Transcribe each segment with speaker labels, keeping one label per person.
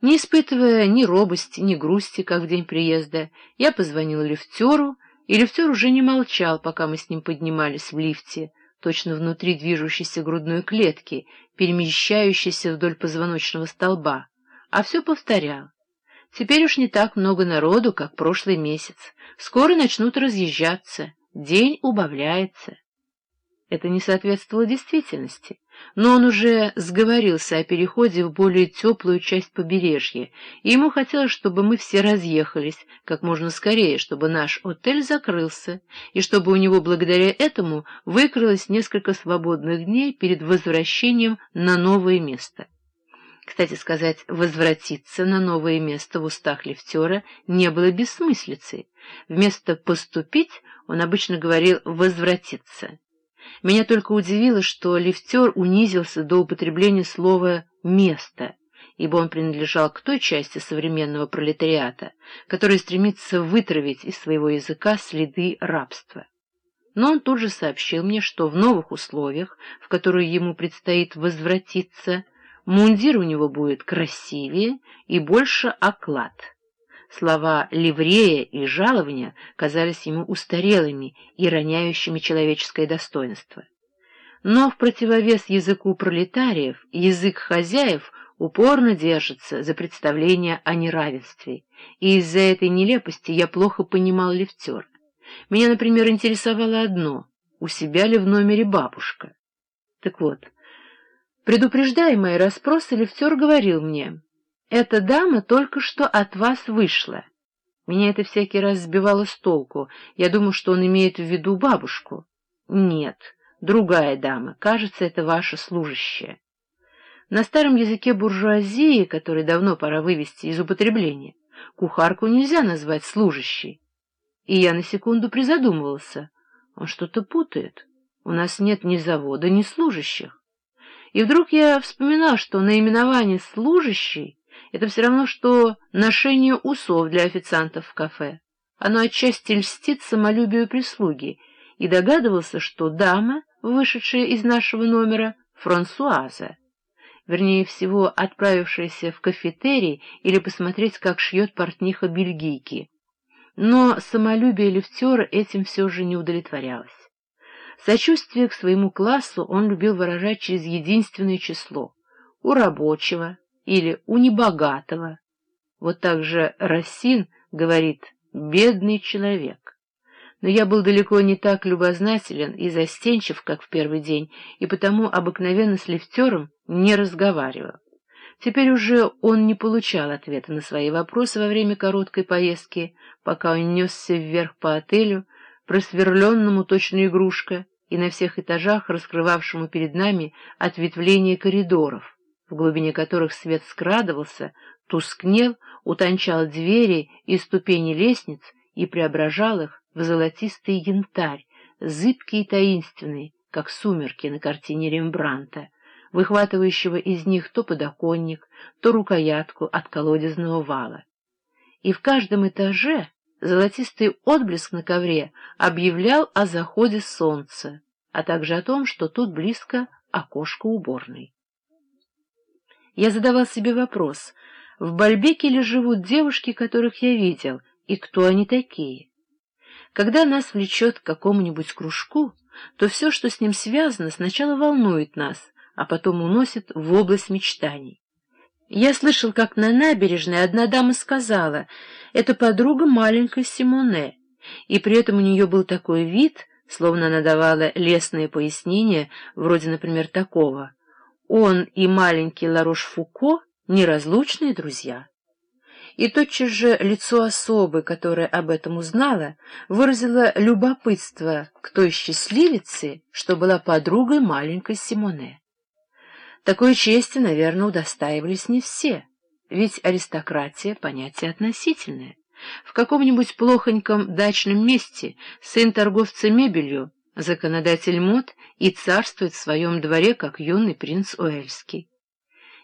Speaker 1: Не испытывая ни робости, ни грусти, как в день приезда, я позвонил лифтеру, и лифтер уже не молчал, пока мы с ним поднимались в лифте, точно внутри движущейся грудной клетки, перемещающейся вдоль позвоночного столба, а все повторял. Теперь уж не так много народу, как прошлый месяц. Скоро начнут разъезжаться, день убавляется. Это не соответствовало действительности, но он уже сговорился о переходе в более теплую часть побережья, и ему хотелось, чтобы мы все разъехались как можно скорее, чтобы наш отель закрылся, и чтобы у него благодаря этому выкрылось несколько свободных дней перед возвращением на новое место. Кстати сказать, возвратиться на новое место в устах лифтера не было бессмыслицей. Вместо «поступить» он обычно говорил «возвратиться». Меня только удивило, что лифтер унизился до употребления слова «место», ибо он принадлежал к той части современного пролетариата, которая стремится вытравить из своего языка следы рабства. Но он тут же сообщил мне, что в новых условиях, в которые ему предстоит возвратиться, мундир у него будет красивее и больше оклад. Слова «ливрея» и «жалования» казались ему устарелыми и роняющими человеческое достоинство. Но в противовес языку пролетариев язык хозяев упорно держится за представление о неравенстве, и из-за этой нелепости я плохо понимал лифтер. Меня, например, интересовало одно — у себя ли в номере бабушка? Так вот, предупреждая мои расспросы, лифтер говорил мне — эта дама только что от вас вышла. Меня это всякий раз сбивало с толку. Я думаю, что он имеет в виду бабушку. Нет, другая дама. Кажется, это ваша служащая. На старом языке буржуазии, который давно пора вывести из употребления, кухарку нельзя назвать служащей. И я на секунду призадумывался. Он что-то путает. У нас нет ни завода, ни служащих. И вдруг я вспоминал, что наименование «служащий» Это все равно, что ношение усов для официантов в кафе. Оно отчасти льстит самолюбию прислуги, и догадывался, что дама, вышедшая из нашего номера, Франсуаза, вернее всего отправившаяся в кафетерий или посмотреть, как шьет портниха бельгийки. Но самолюбие лифтера этим все же не удовлетворялось. Сочувствие к своему классу он любил выражать через единственное число — у рабочего, или у небогатого. Вот так же Рассин говорит «бедный человек». Но я был далеко не так любознателен и застенчив, как в первый день, и потому обыкновенно с лифтером не разговаривал. Теперь уже он не получал ответа на свои вопросы во время короткой поездки, пока он несся вверх по отелю, просверленному точно игрушка, и на всех этажах раскрывавшему перед нами ответвление коридоров в глубине которых свет скрадывался, тускнел, утончал двери и ступени лестниц и преображал их в золотистый янтарь, зыбкий и таинственный, как сумерки на картине Рембранта, выхватывающего из них то подоконник, то рукоятку от колодезного вала. И в каждом этаже золотистый отблеск на ковре объявлял о заходе солнца, а также о том, что тут близко окошко уборной. Я задавал себе вопрос, в Бальбеке ли живут девушки, которых я видел, и кто они такие? Когда нас влечет к какому-нибудь кружку, то все, что с ним связано, сначала волнует нас, а потом уносит в область мечтаний. Я слышал, как на набережной одна дама сказала, это подруга маленькой Симоне, и при этом у нее был такой вид, словно она давала лестные пояснения, вроде, например, такого — он и маленький Ларош-Фуко — неразлучные друзья. И тотчас же лицо особы, которая об этом узнала, выразило любопытство к той счастливице, что была подругой маленькой Симоне. Такой чести, наверное, удостаивались не все, ведь аристократия — понятие относительное. В каком-нибудь плохоньком дачном месте сын торговца мебелью законодатель мод и царствует в своем дворе, как юный принц Уэльский.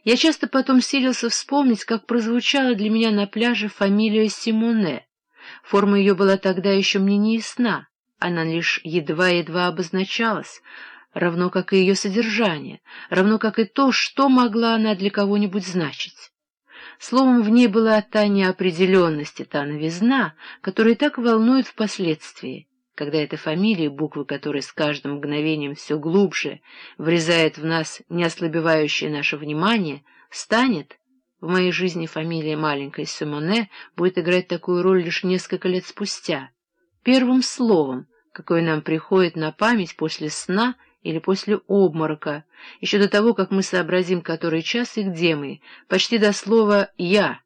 Speaker 1: Я часто потом силился вспомнить, как прозвучала для меня на пляже фамилия Симоне. Форма ее была тогда еще мне не ясна, она лишь едва-едва обозначалась, равно как и ее содержание, равно как и то, что могла она для кого-нибудь значить. Словом, в ней была та неопределенность и та новизна, которая так волнует впоследствии, когда эта фамилия, буквы которой с каждым мгновением все глубже врезает в нас неослабевающее наше внимание, станет, в моей жизни фамилия маленькой Симоне будет играть такую роль лишь несколько лет спустя, первым словом, какое нам приходит на память после сна или после обморока, еще до того, как мы сообразим, который час и где мы, почти до слова «я»,